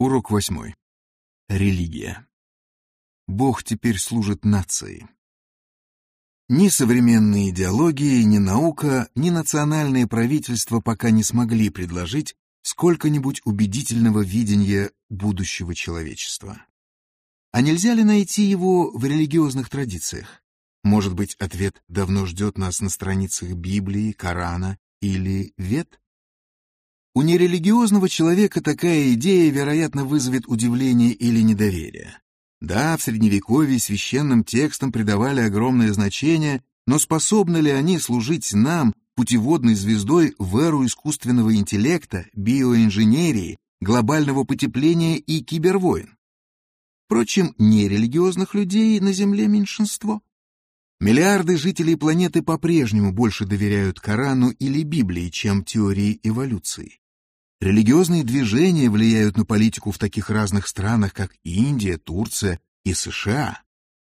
Урок восьмой. Религия. Бог теперь служит нации. Ни современные идеологии, ни наука, ни национальные правительства пока не смогли предложить сколько-нибудь убедительного видения будущего человечества. А нельзя ли найти его в религиозных традициях? Может быть, ответ давно ждет нас на страницах Библии, Корана или Вет? У нерелигиозного человека такая идея, вероятно, вызовет удивление или недоверие. Да, в Средневековье священным текстам придавали огромное значение, но способны ли они служить нам путеводной звездой в эру искусственного интеллекта, биоинженерии, глобального потепления и кибервойн? Впрочем, нерелигиозных людей на Земле меньшинство. Миллиарды жителей планеты по-прежнему больше доверяют Корану или Библии, чем теории эволюции. Религиозные движения влияют на политику в таких разных странах, как Индия, Турция и США.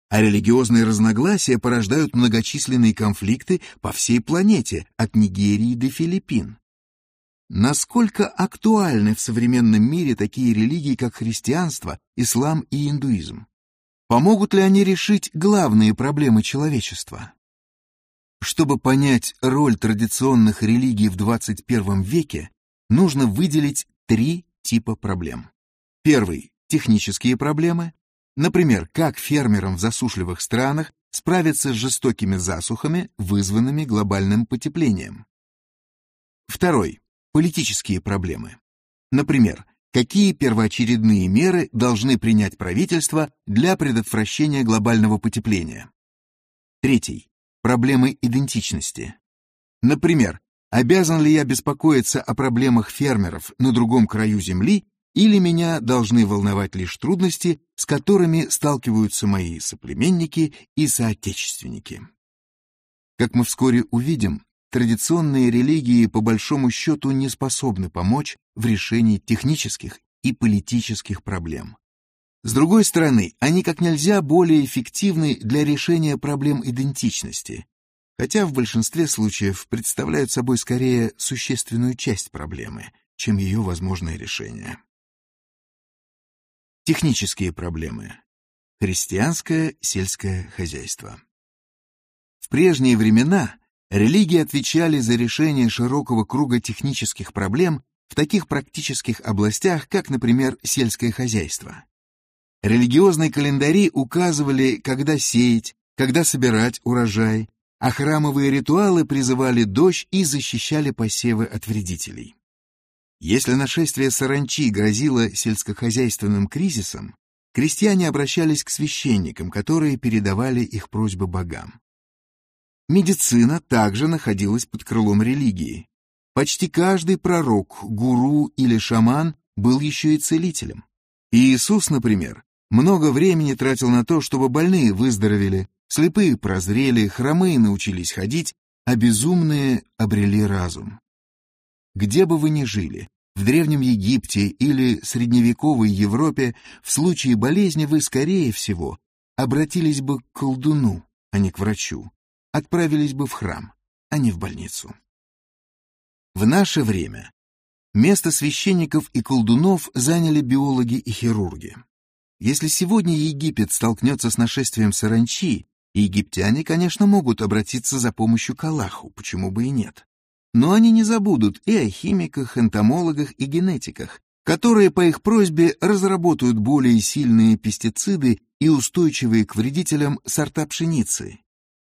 А религиозные разногласия порождают многочисленные конфликты по всей планете, от Нигерии до Филиппин. Насколько актуальны в современном мире такие религии, как христианство, ислам и индуизм? Помогут ли они решить главные проблемы человечества? Чтобы понять роль традиционных религий в 21 веке, нужно выделить три типа проблем. Первый – технические проблемы. Например, как фермерам в засушливых странах справиться с жестокими засухами, вызванными глобальным потеплением. Второй – политические проблемы. Например, какие первоочередные меры должны принять правительства для предотвращения глобального потепления. Третий. Проблемы идентичности. Например, обязан ли я беспокоиться о проблемах фермеров на другом краю земли или меня должны волновать лишь трудности, с которыми сталкиваются мои соплеменники и соотечественники. Как мы вскоре увидим, традиционные религии по большому счету не способны помочь в решении технических и политических проблем. С другой стороны, они как нельзя более эффективны для решения проблем идентичности, хотя в большинстве случаев представляют собой скорее существенную часть проблемы, чем ее возможное решение. Технические проблемы. Христианское сельское хозяйство. В прежние времена Религии отвечали за решение широкого круга технических проблем в таких практических областях, как, например, сельское хозяйство. Религиозные календари указывали, когда сеять, когда собирать урожай, а храмовые ритуалы призывали дождь и защищали посевы от вредителей. Если нашествие саранчи грозило сельскохозяйственным кризисом, крестьяне обращались к священникам, которые передавали их просьбы богам. Медицина также находилась под крылом религии. Почти каждый пророк, гуру или шаман был еще и целителем. Иисус, например, много времени тратил на то, чтобы больные выздоровели, слепые прозрели, хромые научились ходить, а безумные обрели разум. Где бы вы ни жили, в Древнем Египте или средневековой Европе, в случае болезни вы, скорее всего, обратились бы к колдуну, а не к врачу, отправились бы в храм, а не в больницу. В наше время место священников и колдунов заняли биологи и хирурги. Если сегодня Египет столкнется с нашествием саранчи, египтяне, конечно, могут обратиться за помощью к Аллаху, почему бы и нет. Но они не забудут и о химиках, энтомологах и генетиках, которые по их просьбе разработают более сильные пестициды и устойчивые к вредителям сорта пшеницы,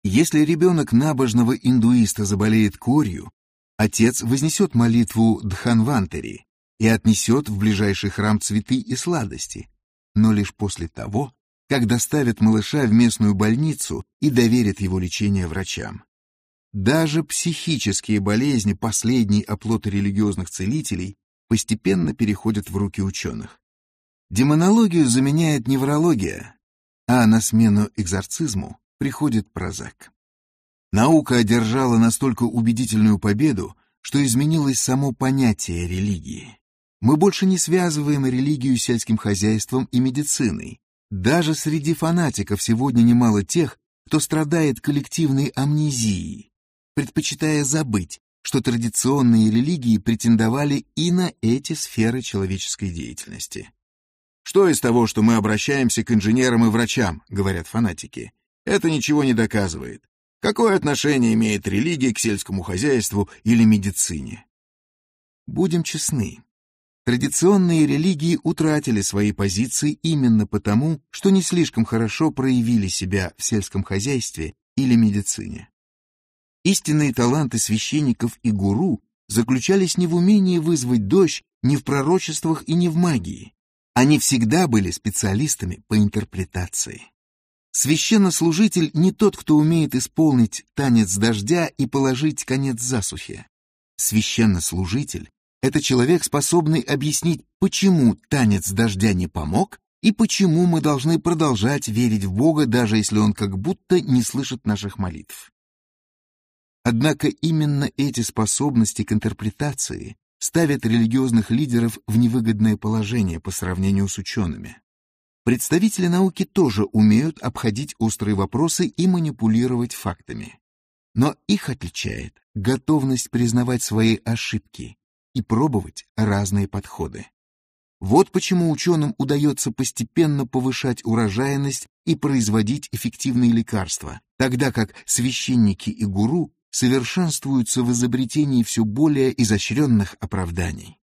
если ребенок набожного индуиста заболеет корью, отец вознесет молитву Дханвантери и отнесет в ближайший храм цветы и сладости, но лишь после того, как доставит малыша в местную больницу и доверит его лечение врачам. Даже психические болезни, последний оплот религиозных целителей, постепенно переходят в руки ученых. Демонологию заменяет неврология, а на смену экзорцизму приходит Прозак. Наука одержала настолько убедительную победу, что изменилось само понятие религии. Мы больше не связываем религию с сельским хозяйством и медициной. Даже среди фанатиков сегодня немало тех, кто страдает коллективной амнезией, предпочитая забыть, что традиционные религии претендовали и на эти сферы человеческой деятельности. Что из того, что мы обращаемся к инженерам и врачам, говорят фанатики. Это ничего не доказывает. Какое отношение имеет религия к сельскому хозяйству или медицине? Будем честны. Традиционные религии утратили свои позиции именно потому, что не слишком хорошо проявили себя в сельском хозяйстве или медицине. Истинные таланты священников и гуру заключались не в умении вызвать дождь, не в пророчествах и не в магии. Они всегда были специалистами по интерпретации. Священнослужитель не тот, кто умеет исполнить танец дождя и положить конец засухе. Священнослужитель — это человек, способный объяснить, почему танец дождя не помог и почему мы должны продолжать верить в Бога, даже если Он как будто не слышит наших молитв. Однако именно эти способности к интерпретации ставят религиозных лидеров в невыгодное положение по сравнению с учеными. Представители науки тоже умеют обходить острые вопросы и манипулировать фактами. Но их отличает готовность признавать свои ошибки и пробовать разные подходы. Вот почему ученым удается постепенно повышать урожайность и производить эффективные лекарства, тогда как священники и гуру совершенствуются в изобретении все более изощренных оправданий.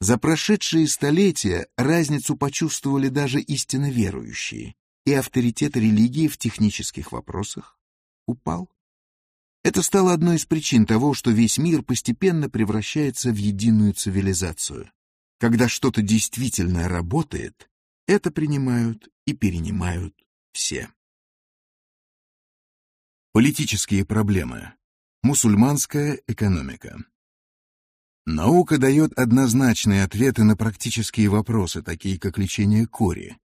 За прошедшие столетия разницу почувствовали даже истинно верующие, и авторитет религии в технических вопросах упал. Это стало одной из причин того, что весь мир постепенно превращается в единую цивилизацию. Когда что-то действительно работает, это принимают и перенимают все. Политические проблемы. Мусульманская экономика. Наука дает однозначные ответы на практические вопросы, такие как лечение кори.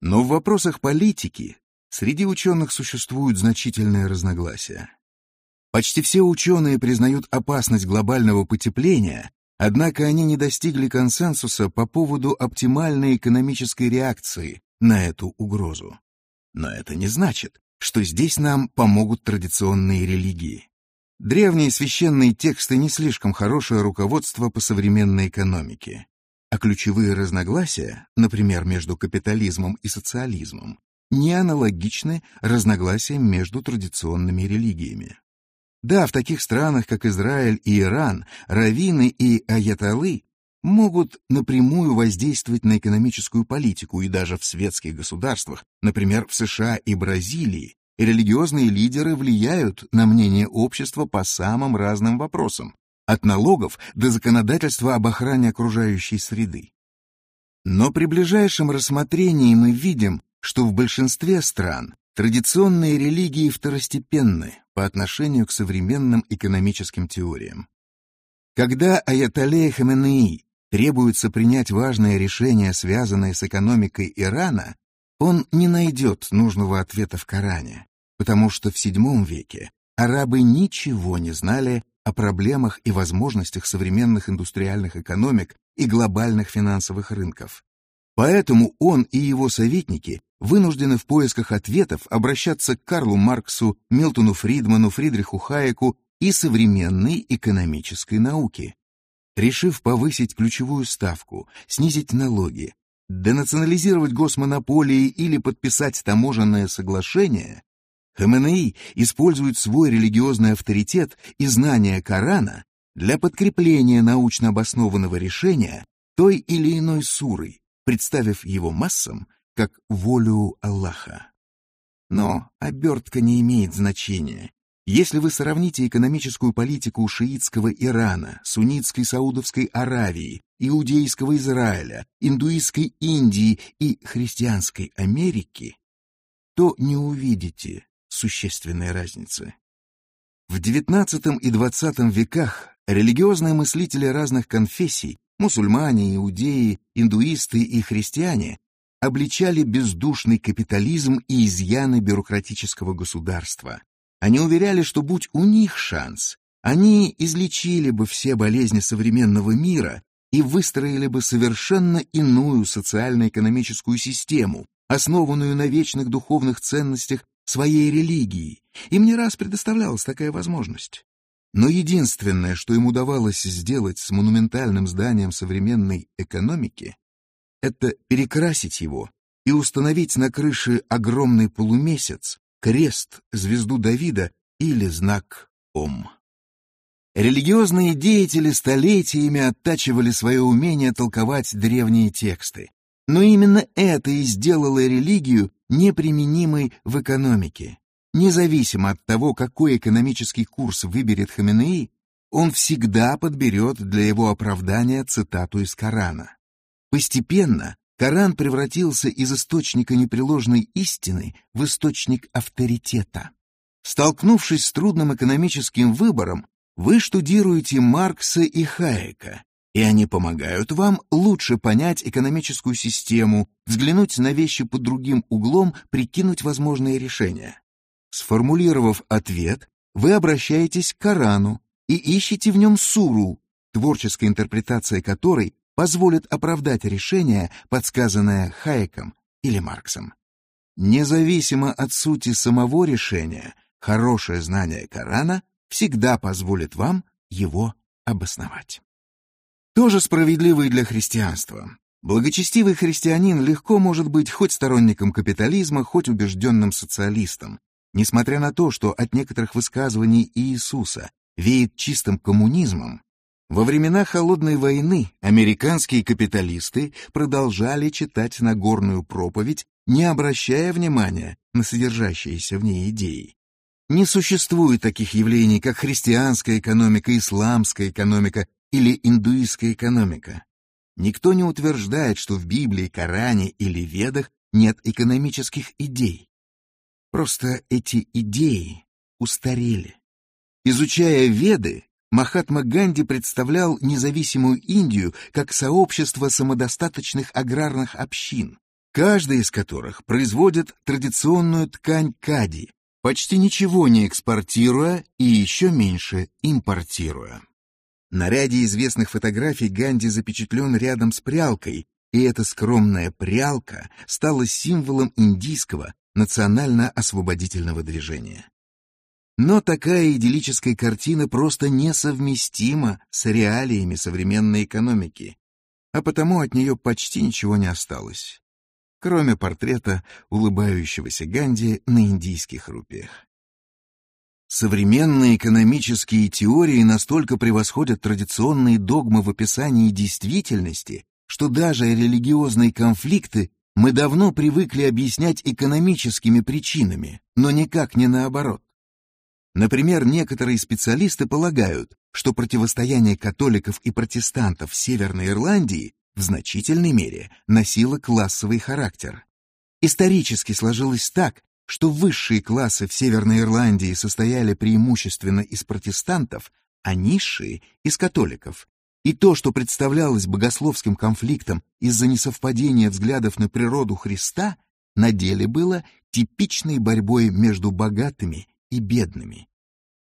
Но в вопросах политики среди ученых существуют значительные разногласия. Почти все ученые признают опасность глобального потепления, однако они не достигли консенсуса по поводу оптимальной экономической реакции на эту угрозу. Но это не значит, что здесь нам помогут традиционные религии. Древние священные тексты не слишком хорошее руководство по современной экономике, а ключевые разногласия, например, между капитализмом и социализмом, не аналогичны разногласиям между традиционными религиями. Да, в таких странах, как Израиль и Иран, раввины и аяталы могут напрямую воздействовать на экономическую политику и даже в светских государствах, например, в США и Бразилии, религиозные лидеры влияют на мнение общества по самым разным вопросам, от налогов до законодательства об охране окружающей среды. Но при ближайшем рассмотрении мы видим, что в большинстве стран традиционные религии второстепенны по отношению к современным экономическим теориям. Когда Аятоллея Хаменеи требуется принять важное решение, связанное с экономикой Ирана, он не найдет нужного ответа в Коране, потому что в VII веке арабы ничего не знали о проблемах и возможностях современных индустриальных экономик и глобальных финансовых рынков. Поэтому он и его советники вынуждены в поисках ответов обращаться к Карлу Марксу, Милтону Фридману, Фридриху Хайеку и современной экономической науке. Решив повысить ключевую ставку, снизить налоги, денационализировать госмонополии или подписать таможенное соглашение, Хаменеи использует свой религиозный авторитет и знания Корана для подкрепления научно обоснованного решения той или иной суры, представив его массам как волю Аллаха. Но обертка не имеет значения, если вы сравните экономическую политику шиитского Ирана, суннитской Саудовской Аравии, иудейского Израиля, индуистской Индии и христианской Америки, то не увидите существенной разницы. В XIX и XX веках религиозные мыслители разных конфессий, мусульмане, иудеи, индуисты и христиане, обличали бездушный капитализм и изъяны бюрократического государства, они уверяли, что будь у них шанс, они излечили бы все болезни современного мира и выстроили бы совершенно иную социально-экономическую систему, основанную на вечных духовных ценностях своей религии. Им не раз предоставлялась такая возможность. Но единственное, что им удавалось сделать с монументальным зданием современной экономики, это перекрасить его и установить на крыше огромный полумесяц, крест, звезду Давида или знак Ом. Религиозные деятели столетиями оттачивали свое умение толковать древние тексты. Но именно это и сделало религию неприменимой в экономике. Независимо от того, какой экономический курс выберет Хаменеи, он всегда подберет для его оправдания цитату из Корана. Постепенно Коран превратился из источника непреложной истины в источник авторитета. Столкнувшись с трудным экономическим выбором, вы штудируете Маркса и Хайека, и они помогают вам лучше понять экономическую систему, взглянуть на вещи под другим углом, прикинуть возможные решения. Сформулировав ответ, вы обращаетесь к Корану и ищете в нем суру, творческая интерпретация которой позволит оправдать решение, подсказанное Хайеком или Марксом. Независимо от сути самого решения, хорошее знание Корана всегда позволит вам его обосновать. Тоже справедливо и для христианства. Благочестивый христианин легко может быть хоть сторонником капитализма, хоть убежденным социалистом, несмотря на то, что от некоторых высказываний Иисуса веет чистым коммунизмом, во времена Холодной войны американские капиталисты продолжали читать Нагорную проповедь, не обращая внимания на содержащиеся в ней идеи. Не существует таких явлений, как христианская экономика, исламская экономика или индуистская экономика. Никто не утверждает, что в Библии, Коране или Ведах нет экономических идей. Просто эти идеи устарели. Изучая Веды, Махатма Ганди представлял независимую Индию как сообщество самодостаточных аграрных общин, каждая из которых производит традиционную ткань кади, почти ничего не экспортируя и еще меньше импортируя. На ряде известных фотографий Ганди запечатлен рядом с прялкой, и эта скромная прялка стала символом индийского национально-освободительного движения. Но такая идиллическая картина просто несовместима с реалиями современной экономики, а потому от нее почти ничего не осталось, кроме портрета улыбающегося Ганди на индийских рупиях. Современные экономические теории настолько превосходят традиционные догмы в описании действительности, что даже религиозные конфликты мы давно привыкли объяснять экономическими причинами, но никак не наоборот. Например, некоторые специалисты полагают, что противостояние католиков и протестантов в Северной Ирландии в значительной мере носило классовый характер. Исторически сложилось так, что высшие классы в Северной Ирландии состояли преимущественно из протестантов, а низшие — из католиков. И то, что представлялось богословским конфликтом из-за несовпадения взглядов на природу Христа, на деле было типичной борьбой между богатыми и бедными.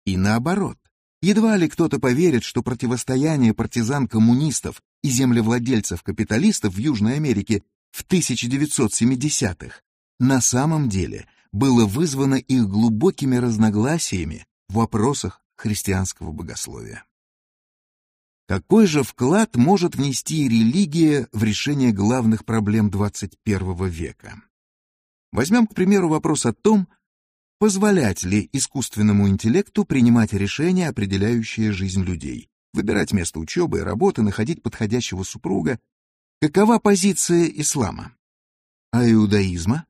И наоборот, едва ли кто-то поверит, что противостояние партизан-коммунистов и землевладельцев-капиталистов в Южной Америке в 1970-х на самом деле было вызвано их глубокими разногласиями в вопросах христианского богословия. Какой же вклад может внести религия в решение главных проблем 21 века? Возьмем, к примеру, вопрос о том, Позволять ли искусственному интеллекту принимать решения, определяющие жизнь людей, выбирать место учебы и работы, находить подходящего супруга? Какова позиция ислама? А иудаизма?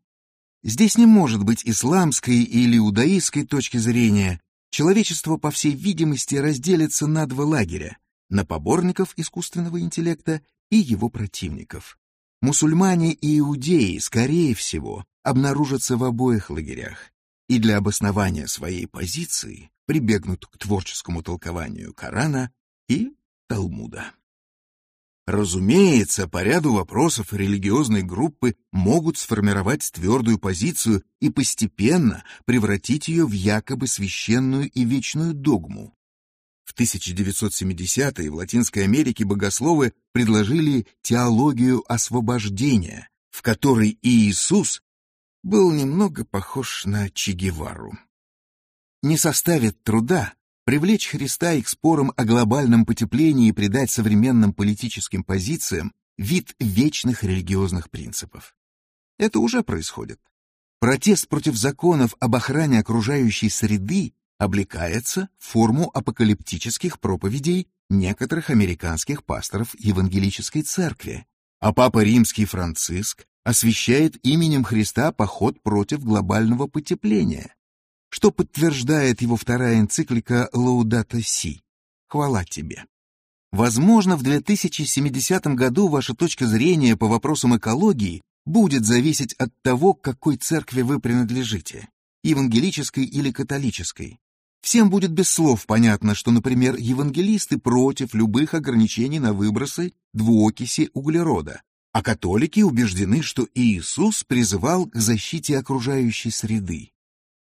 Здесь не может быть исламской или иудаистской точки зрения. Человечество, по всей видимости, разделится на два лагеря — на поборников искусственного интеллекта и его противников. Мусульмане и иудеи, скорее всего, обнаружатся в обоих лагерях и для обоснования своей позиции прибегнут к творческому толкованию Корана и Талмуда. Разумеется, по ряду вопросов религиозные группы могут сформировать твердую позицию и постепенно превратить ее в якобы священную и вечную догму. В 1970-е в Латинской Америке богословы предложили теологию освобождения, в которой Иисус был немного похож на Че Гевару. Не составит труда привлечь Христа к спорам о глобальном потеплении и придать современным политическим позициям вид вечных религиозных принципов. Это уже происходит. Протест против законов об охране окружающей среды облекается в форму апокалиптических проповедей некоторых американских пасторов Евангелической церкви, а Папа Римский Франциск освящает именем Христа поход против глобального потепления, что подтверждает его вторая энциклика «Лаудата Си» — «Хвала тебе». Возможно, в 2070 году ваша точка зрения по вопросам экологии будет зависеть от того, к какой церкви вы принадлежите — евангелической или католической. Всем будет без слов понятно, что, например, евангелисты против любых ограничений на выбросы двуокиси углерода, а католики убеждены, что Иисус призывал к защите окружающей среды.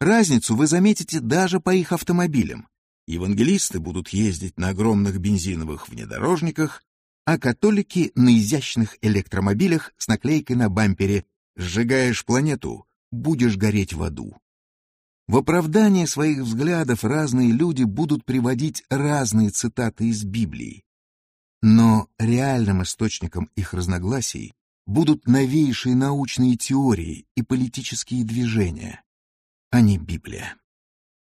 Разницу вы заметите даже по их автомобилям. Евангелисты будут ездить на огромных бензиновых внедорожниках, а католики на изящных электромобилях с наклейкой на бампере «Сжигаешь планету, будешь гореть в аду». В оправдание своих взглядов разные люди будут приводить разные цитаты из Библии. Но реальным источником их разногласий будут новейшие научные теории и политические движения, а не Библия.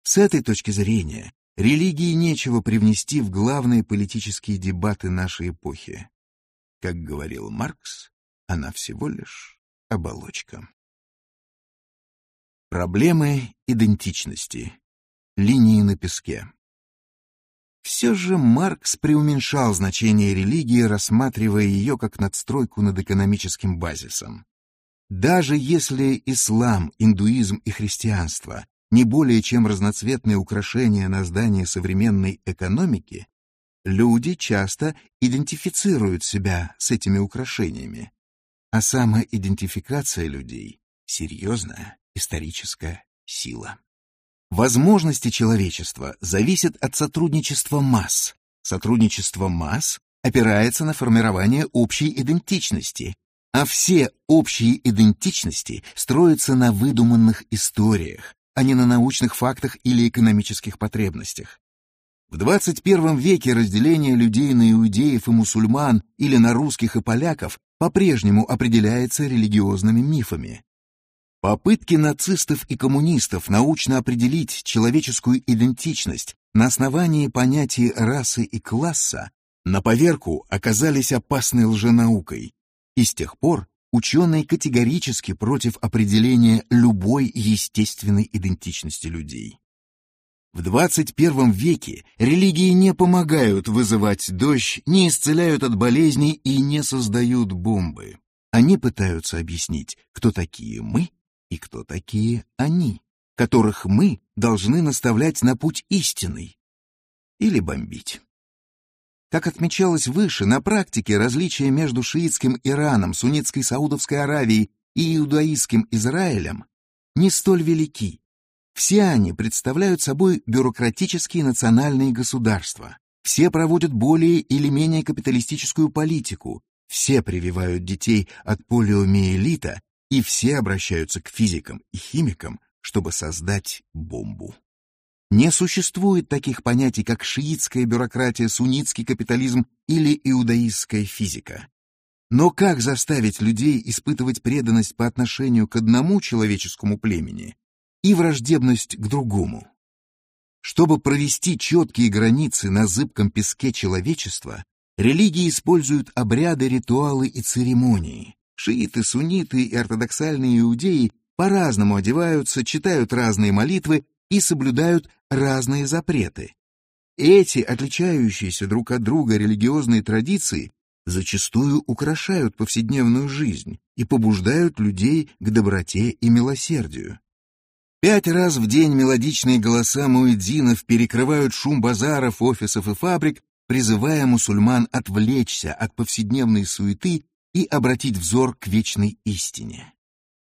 С этой точки зрения религии нечего привнести в главные политические дебаты нашей эпохи. Как говорил Маркс, она всего лишь оболочка. Проблемы идентичности. Линии на песке. Все же Маркс преуменьшал значение религии, рассматривая ее как надстройку над экономическим базисом. Даже если ислам, индуизм и христианство не более чем разноцветные украшения на здании современной экономики, люди часто идентифицируют себя с этими украшениями. А самоидентификация людей — серьезная историческая сила. Возможности человечества зависят от сотрудничества масс. Сотрудничество масс опирается на формирование общей идентичности, а все общие идентичности строятся на выдуманных историях, а не на научных фактах или экономических потребностях. В 21 веке разделение людей на иудеев и мусульман или на русских и поляков по-прежнему определяется религиозными мифами. Попытки нацистов и коммунистов научно определить человеческую идентичность на основании понятий расы и класса на поверку оказались опасной лженаукой, и с тех пор ученые категорически против определения любой естественной идентичности людей. В 21 веке религии не помогают вызывать дождь, не исцеляют от болезней и не создают бомбы. Они пытаются объяснить, кто такие мы и кто такие они, которых мы должны наставлять на путь истинный или бомбить. Как отмечалось выше, на практике различия между шиитским Ираном, суннитской Саудовской Аравией и иудаистским Израилем не столь велики. Все они представляют собой бюрократические национальные государства. Все проводят более или менее капиталистическую политику. Все прививают детей от полиомиелита и все обращаются к физикам и химикам, чтобы создать бомбу. Не существует таких понятий, как шиитская бюрократия, суннитский капитализм или иудаистская физика. Но как заставить людей испытывать преданность по отношению к одному человеческому племени и враждебность к другому? Чтобы провести четкие границы на зыбком песке человечества, религии используют обряды, ритуалы и церемонии, Шииты, сунниты и ортодоксальные иудеи по-разному одеваются, читают разные молитвы и соблюдают разные запреты. Эти отличающиеся друг от друга религиозные традиции зачастую украшают повседневную жизнь и побуждают людей к доброте и милосердию. Пять раз в день мелодичные голоса муэдзинов перекрывают шум базаров, офисов и фабрик, призывая мусульман отвлечься от повседневной суеты и обратить взор к вечной истине.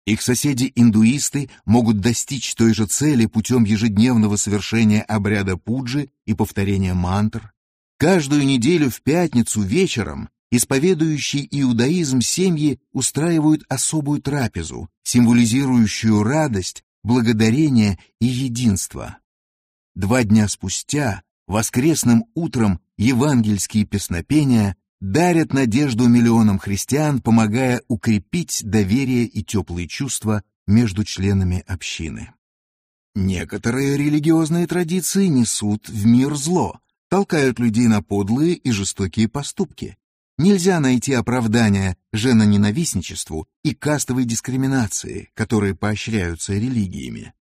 Их соседи-индуисты могут достичь той же цели путем ежедневного совершения обряда пуджи и повторения мантр. Каждую неделю в пятницу вечером исповедующие иудаизм семьи устраивают особую трапезу, символизирующую радость, благодарение и единство. Два дня спустя, воскресным утром, евангельские песнопения дарят надежду миллионам христиан, помогая укрепить доверие и теплые чувства между членами общины. Некоторые религиозные традиции несут в мир зло, толкают людей на подлые и жестокие поступки. Нельзя найти оправдания женоненавистничеству и кастовой дискриминации, которые поощряются религиями.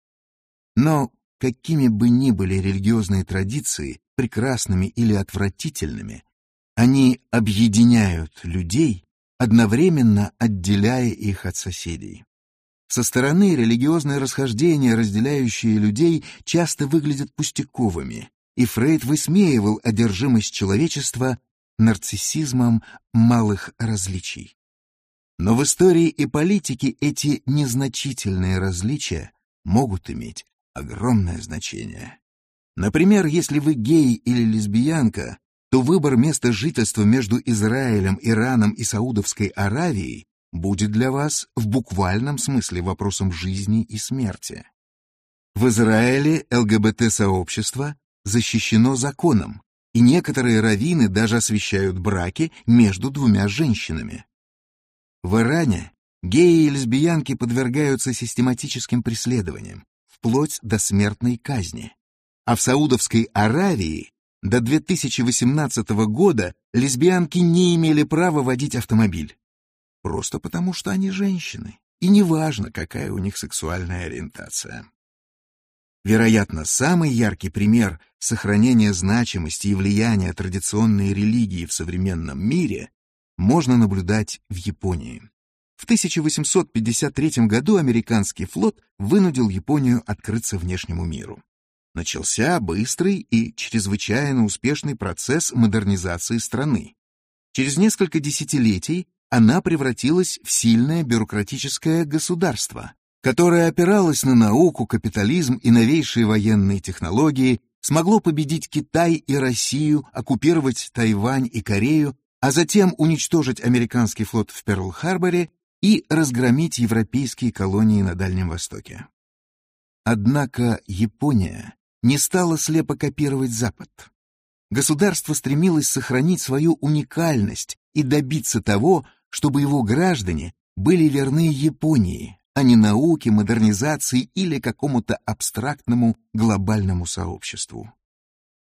Но какими бы ни были религиозные традиции, прекрасными или отвратительными, они объединяют людей, одновременно отделяя их от соседей. Со стороны религиозные расхождения, разделяющие людей, часто выглядят пустяковыми, и Фрейд высмеивал одержимость человечества нарциссизмом малых различий. Но в истории и политике эти незначительные различия могут иметь огромное значение. Например, если вы гей или лесбиянка, то выбор места жительства между Израилем, Ираном и Саудовской Аравией будет для вас в буквальном смысле вопросом жизни и смерти. В Израиле ЛГБТ-сообщество защищено законом, и некоторые раввины даже освещают браки между двумя женщинами. В Иране геи и лесбиянки подвергаются систематическим преследованиям, вплоть до смертной казни. А в Саудовской Аравии до 2018 года лесбиянки не имели права водить автомобиль. Просто потому, что они женщины, и неважно, какая у них сексуальная ориентация. Вероятно, самый яркий пример сохранения значимости и влияния традиционной религии в современном мире можно наблюдать в Японии. В 1853 году американский флот вынудил Японию открыться внешнему миру. Начался быстрый и чрезвычайно успешный процесс модернизации страны. Через несколько десятилетий она превратилась в сильное бюрократическое государство, которое опиралось на науку, капитализм и новейшие военные технологии, смогло победить Китай и Россию, оккупировать Тайвань и Корею, а затем уничтожить американский флот в Перл-Харборе и разгромить европейские колонии на Дальнем Востоке. Однако Япония не стала слепо копировать Запад. Государство стремилось сохранить свою уникальность и добиться того, чтобы его граждане были верны Японии, а не науке, модернизации или какому-то абстрактному глобальному сообществу.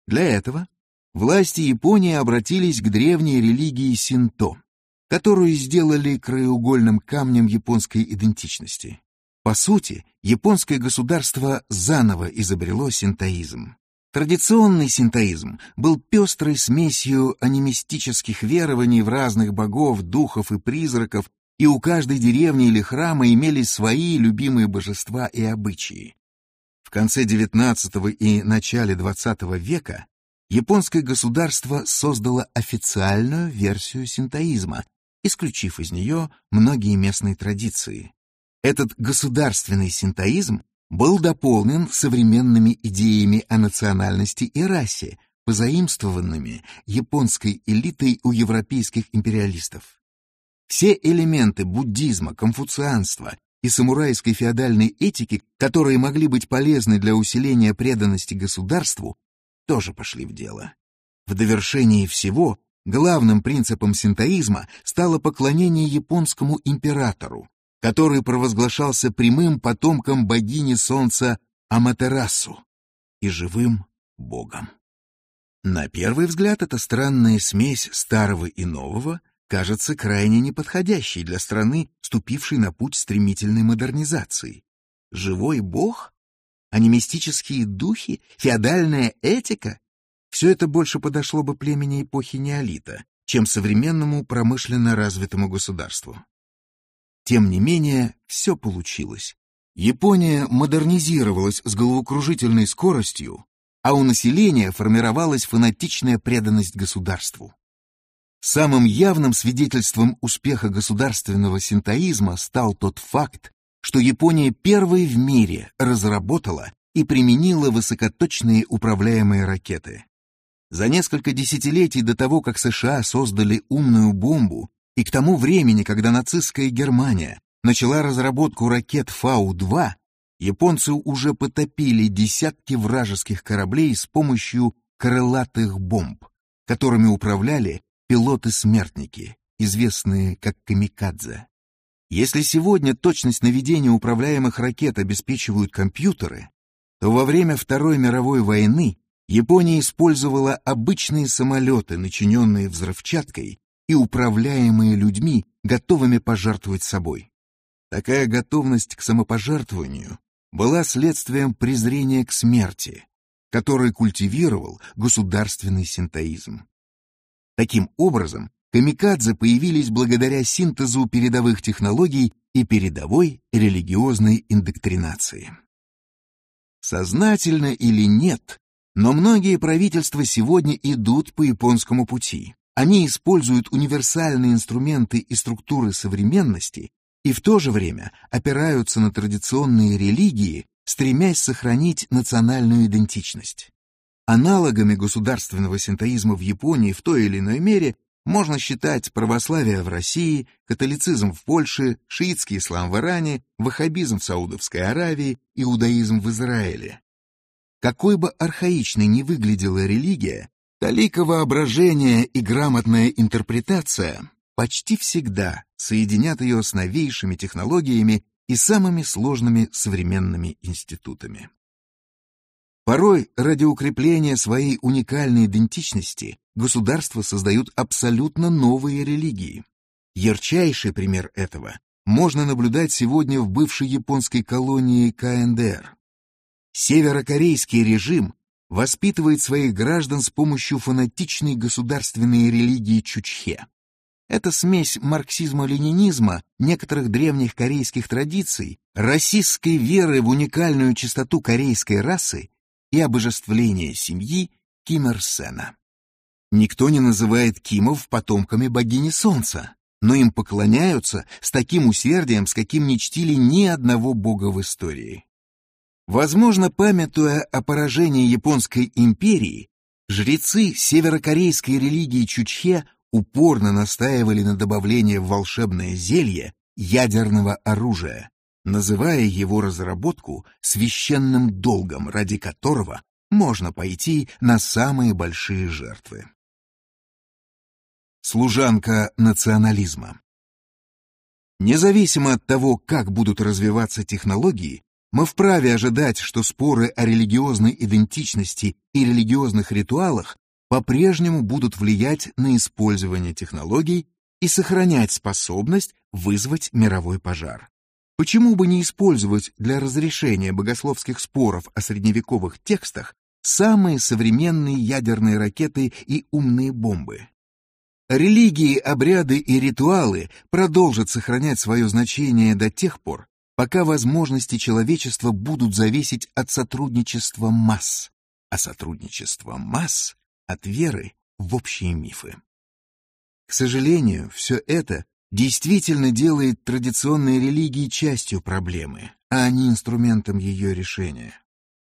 Для этого власти Японии обратились к древней религии синто, которую сделали краеугольным камнем японской идентичности. По сути, японское государство заново изобрело синтоизм. Традиционный синтоизм был пестрой смесью анимистических верований в разных богов, духов и призраков, и у каждой деревни или храма имелись свои любимые божества и обычаи. В конце XIX и начале XX века японское государство создало официальную версию синтоизма, исключив из нее многие местные традиции. Этот государственный синтоизм был дополнен современными идеями о национальности и расе, позаимствованными японской элитой у европейских империалистов. Все элементы буддизма, конфуцианства и самурайской феодальной этики, которые могли быть полезны для усиления преданности государству, тоже пошли в дело. В довершении всего главным принципом синтоизма стало поклонение японскому императору, который провозглашался прямым потомком богини солнца Аматерасу и живым богом. На первый взгляд эта странная смесь старого и нового кажется крайне неподходящей для страны, ступившей на путь стремительной модернизации. Живой бог? Анимистические духи? Феодальная этика? Все это больше подошло бы племени эпохи неолита, чем современному промышленно развитому государству. Тем не менее, все получилось. Япония модернизировалась с головокружительной скоростью, а у населения формировалась фанатичная преданность государству. Самым явным свидетельством успеха государственного синтоизма стал тот факт, что Япония первой в мире разработала и применила высокоточные управляемые ракеты. За несколько десятилетий до того, как США создали умную бомбу, и к тому времени, когда нацистская Германия начала разработку ракет Фау-2, японцы уже потопили десятки вражеских кораблей с помощью крылатых бомб, которыми управляли пилоты-смертники, известные как камикадзе. Если сегодня точность наведения управляемых ракет обеспечивают компьютеры, то во время Второй мировой войны Япония использовала обычные самолеты, начиненные взрывчаткой и управляемые людьми, готовыми пожертвовать собой. Такая готовность к самопожертвованию была следствием презрения к смерти, который культивировал государственный синтоизм. Таким образом, камикадзе появились благодаря синтезу передовых технологий и передовой религиозной индоктринации. Сознательно или нет, но многие правительства сегодня идут по японскому пути. Они используют универсальные инструменты и структуры современности и в то же время опираются на традиционные религии, стремясь сохранить национальную идентичность. Аналогами государственного синтоизма в Японии в той или иной мере можно считать православие в России, католицизм в Польше, шиитский ислам в Иране, ваххабизм в Саудовской Аравии, иудаизм в Израиле. Какой бы архаичной ни выглядела религия, талика воображения и грамотная интерпретация почти всегда соединят ее с новейшими технологиями и самыми сложными современными институтами. Порой ради укрепления своей уникальной идентичности государства создают абсолютно новые религии. Ярчайший пример этого можно наблюдать сегодня в бывшей японской колонии КНДР. Северокорейский режим воспитывает своих граждан с помощью фанатичной государственной религии Чучхе. Это смесь марксизма-ленинизма, некоторых древних корейских традиций, расистской веры в уникальную чистоту корейской расы и обожествления семьи Ким Ир Сена. Никто не называет Кимов потомками богини Солнца, но им поклоняются с таким усердием, с каким не чтили ни одного бога в истории. Возможно, памятуя о поражении Японской империи, жрецы северокорейской религии Чучхе упорно настаивали на добавлении в волшебное зелье ядерного оружия, называя его разработку священным долгом, ради которого можно пойти на самые большие жертвы. Служанка национализма. Независимо от того, как будут развиваться технологии, мы вправе ожидать, что споры о религиозной идентичности и религиозных ритуалах по-прежнему будут влиять на использование технологий и сохранять способность вызвать мировой пожар. Почему бы не использовать для разрешения богословских споров о средневековых текстах самые современные ядерные ракеты и умные бомбы? Религии, обряды и ритуалы продолжат сохранять свое значение до тех пор, пока возможности человечества будут зависеть от сотрудничества масс, а сотрудничество масс — от веры в общие мифы. К сожалению, все это действительно делает традиционные религии частью проблемы, а не инструментом ее решения.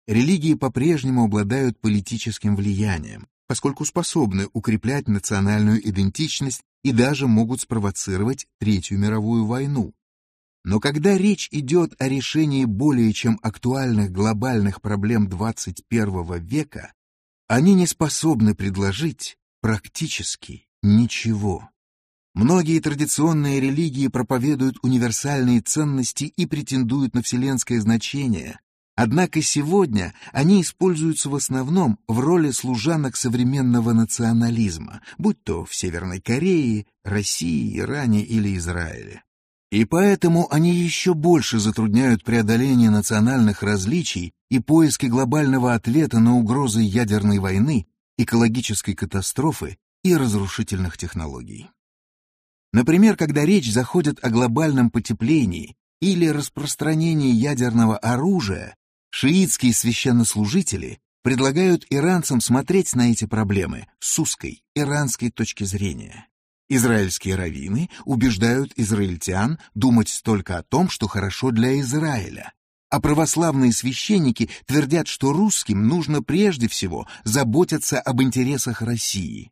Религии по-прежнему обладают политическим влиянием, поскольку способны укреплять национальную идентичность и даже могут спровоцировать Третью мировую войну. Но когда речь идет о решении более чем актуальных глобальных проблем 21 века, они не способны предложить практически ничего. Многие традиционные религии проповедуют универсальные ценности и претендуют на вселенское значение, Однако сегодня они используются в основном в роли служанок современного национализма, будь то в Северной Корее, России, Иране или Израиле. И поэтому они еще больше затрудняют преодоление национальных различий и поиски глобального ответа на угрозы ядерной войны, экологической катастрофы и разрушительных технологий. Например, когда речь заходит о глобальном потеплении или распространении ядерного оружия, Шиитские священнослужители предлагают иранцам смотреть на эти проблемы с узкой иранской точки зрения. Израильские раввины убеждают израильтян думать только о том, что хорошо для Израиля. А православные священники твердят, что русским нужно прежде всего заботиться об интересах России.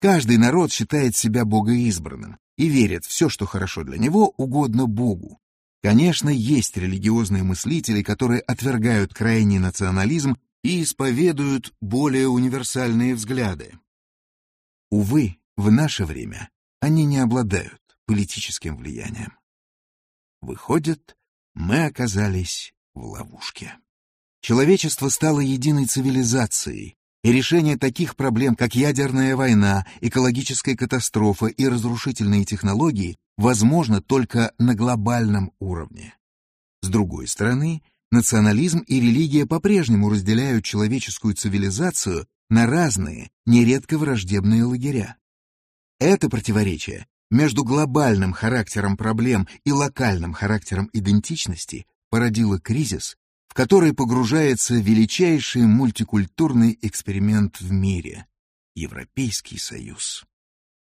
Каждый народ считает себя богоизбранным и верит, все, что хорошо для него, угодно Богу. Конечно, есть религиозные мыслители, которые отвергают крайний национализм и исповедуют более универсальные взгляды. Увы, в наше время они не обладают политическим влиянием. Выходит, мы оказались в ловушке. Человечество стало единой цивилизацией, и решение таких проблем, как ядерная война, экологическая катастрофа и разрушительные технологии, возможно только на глобальном уровне. С другой стороны, национализм и религия по-прежнему разделяют человеческую цивилизацию на разные, нередко враждебные лагеря. Это противоречие между глобальным характером проблем и локальным характером идентичности породило кризис, в который погружается величайший мультикультурный эксперимент в мире — Европейский Союз.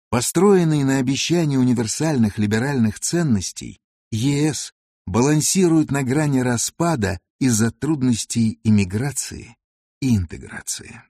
Построенный на обещании универсальных либеральных ценностей, ЕС балансирует на грани распада из-за трудностей иммиграции и интеграции.